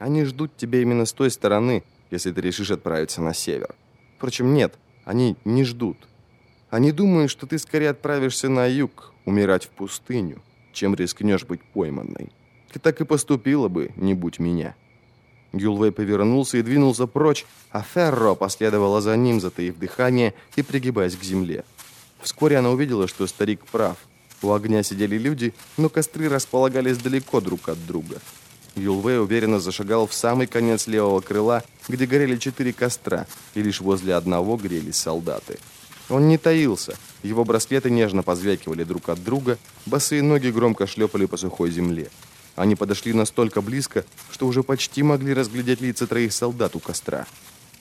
Они ждут тебя именно с той стороны, если ты решишь отправиться на север. Впрочем, нет, они не ждут. Они думают, что ты скорее отправишься на юг, умирать в пустыню, чем рискнешь быть пойманной. Ты так и поступила бы, не будь меня». Гюлвей повернулся и двинулся прочь, а Ферро последовала за ним, затаив дыхание и пригибаясь к земле. Вскоре она увидела, что старик прав. У огня сидели люди, но костры располагались далеко друг от друга. Юлвей уверенно зашагал в самый конец левого крыла, где горели четыре костра, и лишь возле одного грелись солдаты. Он не таился, его браслеты нежно позвякивали друг от друга, босые ноги громко шлепали по сухой земле. Они подошли настолько близко, что уже почти могли разглядеть лица троих солдат у костра.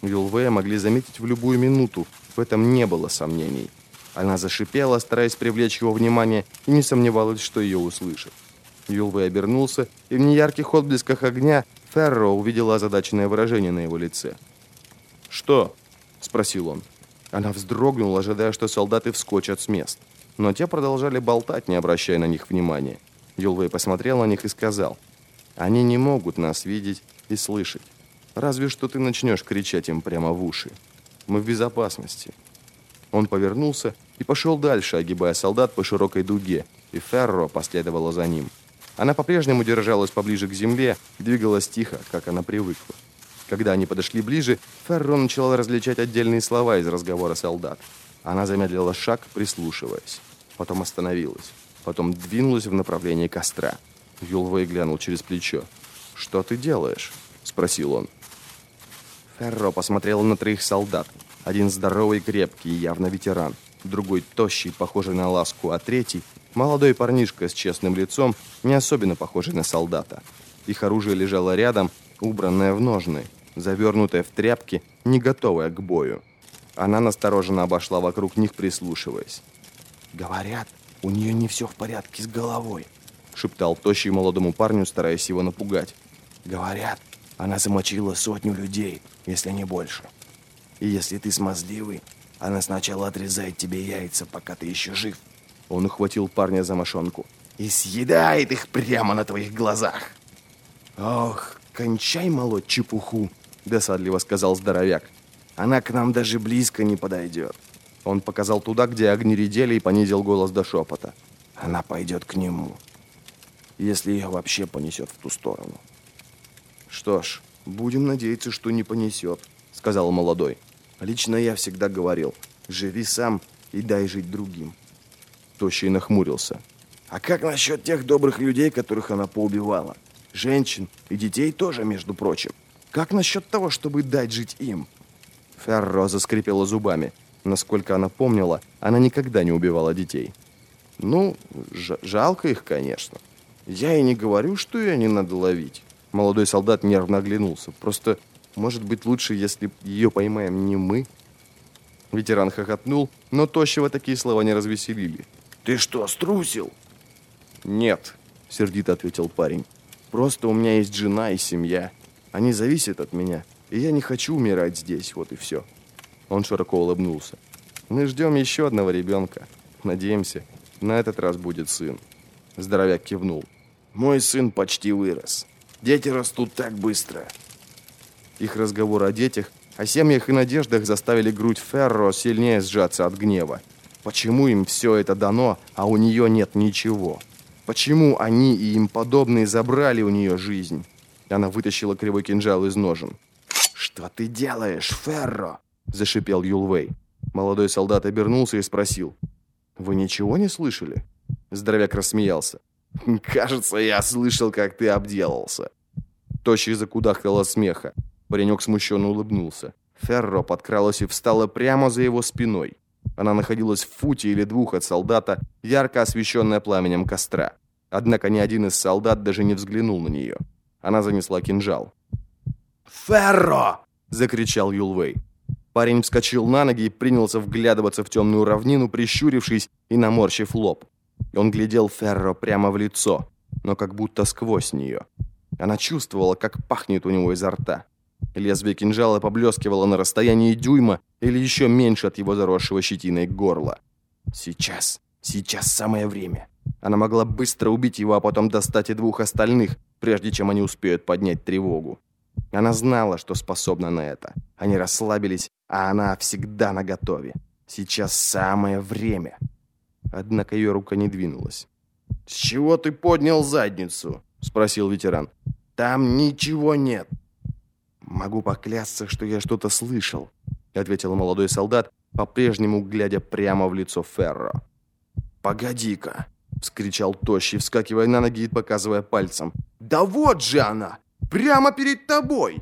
Юлвея могли заметить в любую минуту, в этом не было сомнений. Она зашипела, стараясь привлечь его внимание, и не сомневалась, что ее услышат. Юлвей обернулся, и в неярких отблесках огня Ферро увидела озадаченное выражение на его лице. «Что?» – спросил он. Она вздрогнула, ожидая, что солдаты вскочат с мест. Но те продолжали болтать, не обращая на них внимания. Юлвей посмотрел на них и сказал, «Они не могут нас видеть и слышать. Разве что ты начнешь кричать им прямо в уши. Мы в безопасности». Он повернулся и пошел дальше, огибая солдат по широкой дуге, и Ферро последовала за ним. Она по-прежнему держалась поближе к земле двигалась тихо, как она привыкла. Когда они подошли ближе, Ферро начала различать отдельные слова из разговора солдат. Она замедлила шаг, прислушиваясь. Потом остановилась потом двинулась в направлении костра. Юлвей глянул через плечо. «Что ты делаешь?» – спросил он. Ферро посмотрел на троих солдат. Один здоровый, крепкий, явно ветеран. Другой тощий, похожий на ласку, а третий – молодой парнишка с честным лицом, не особенно похожий на солдата. Их оружие лежало рядом, убранное в ножны, завернутое в тряпки, не готовое к бою. Она настороженно обошла вокруг них, прислушиваясь. «Говорят, у нее не все в порядке с головой», — шептал тощий молодому парню, стараясь его напугать. «Говорят, она замочила сотню людей, если не больше. И если ты смазливый, она сначала отрезает тебе яйца, пока ты еще жив». Он ухватил парня за мошонку. «И съедает их прямо на твоих глазах!» «Ох, кончай молоть чепуху!» – досадливо сказал здоровяк. «Она к нам даже близко не подойдет». Он показал туда, где огни редели, и понизил голос до шепота. Она пойдет к нему. Если ее вообще понесет в ту сторону. Что ж, будем надеяться, что не понесет, сказал молодой. Лично я всегда говорил, живи сам и дай жить другим. Тощий нахмурился. А как насчет тех добрых людей, которых она поубивала? Женщин и детей тоже, между прочим. Как насчет того, чтобы дать жить им? Ферро заскрипела зубами. Насколько она помнила, она никогда не убивала детей. Ну, жалко их, конечно. Я и не говорю, что ее не надо ловить. Молодой солдат нервно оглянулся. Просто, может быть, лучше, если ее поймаем не мы? Ветеран хохотнул, но тощего такие слова не развеселили. «Ты что, струсил?» «Нет», — сердито ответил парень. «Просто у меня есть жена и семья. Они зависят от меня, и я не хочу умирать здесь, вот и все». Он широко улыбнулся. «Мы ждем еще одного ребенка. Надеемся, на этот раз будет сын». Здоровяк кивнул. «Мой сын почти вырос. Дети растут так быстро». Их разговор о детях, о семьях и надеждах заставили грудь Ферро сильнее сжаться от гнева. Почему им все это дано, а у нее нет ничего? Почему они и им подобные забрали у нее жизнь? Она вытащила кривой кинжал из ножен. «Что ты делаешь, Ферро?» – зашипел Юлвей. Молодой солдат обернулся и спросил. «Вы ничего не слышали?» Здоровяк рассмеялся. «Кажется, я слышал, как ты обделался». Тощий закудахтал от смеха. Паренек смущенно улыбнулся. Ферро подкралась и встала прямо за его спиной. Она находилась в футе или двух от солдата, ярко освещенная пламенем костра. Однако ни один из солдат даже не взглянул на нее. Она занесла кинжал. «Ферро!» – закричал Юлвей. Парень вскочил на ноги и принялся вглядываться в темную равнину, прищурившись и наморщив лоб. Он глядел Ферро прямо в лицо, но как будто сквозь нее. Она чувствовала, как пахнет у него изо рта. Лезвие кинжала поблескивало на расстоянии дюйма или еще меньше от его заросшего щетиной горла. Сейчас, сейчас самое время. Она могла быстро убить его, а потом достать и двух остальных, прежде чем они успеют поднять тревогу. Она знала, что способна на это. Они расслабились, а она всегда наготове. Сейчас самое время. Однако ее рука не двинулась. «С чего ты поднял задницу?» — спросил ветеран. «Там ничего нет». «Могу поклясться, что я что-то слышал», — ответил молодой солдат, по-прежнему глядя прямо в лицо Ферро. «Погоди-ка!» — вскричал Тощий, вскакивая на ноги и показывая пальцем. «Да вот же она! Прямо перед тобой!»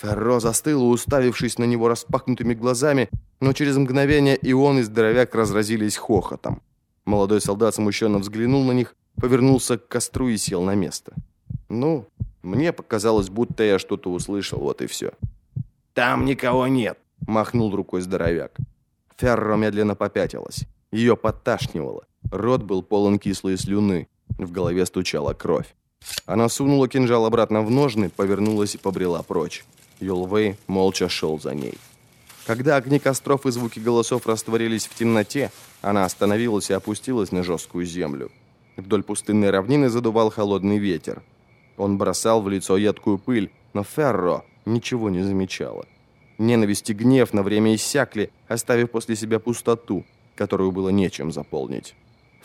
Ферро застыл, уставившись на него распахнутыми глазами, но через мгновение и он, и здоровяк разразились хохотом. Молодой солдат смущенно взглянул на них, повернулся к костру и сел на место. «Ну, мне показалось, будто я что-то услышал, вот и все». «Там никого нет», — махнул рукой здоровяк. Ферро медленно попятилась. Ее подташнивало. Рот был полон кислой слюны. В голове стучала кровь. Она сунула кинжал обратно в ножны, повернулась и побрела прочь. Юлвей молча шел за ней. Когда огни костров и звуки голосов растворились в темноте, она остановилась и опустилась на жесткую землю. Вдоль пустынной равнины задувал холодный ветер. Он бросал в лицо едкую пыль, но Ферро ничего не замечала. Ненависть и гнев на время иссякли, оставив после себя пустоту, которую было нечем заполнить.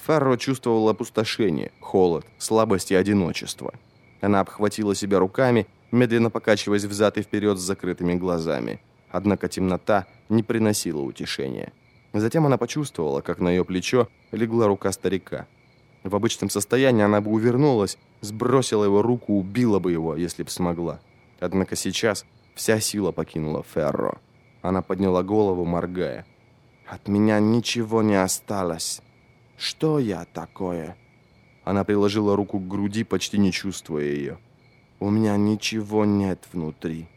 Ферро чувствовала опустошение, холод, слабость и одиночество. Она обхватила себя руками, медленно покачиваясь взад и вперед с закрытыми глазами. Однако темнота не приносила утешения. Затем она почувствовала, как на ее плечо легла рука старика. В обычном состоянии она бы увернулась, сбросила его руку, убила бы его, если бы смогла. Однако сейчас вся сила покинула Ферро. Она подняла голову, моргая. «От меня ничего не осталось. Что я такое?» Она приложила руку к груди, почти не чувствуя ее. «У меня ничего нет внутри».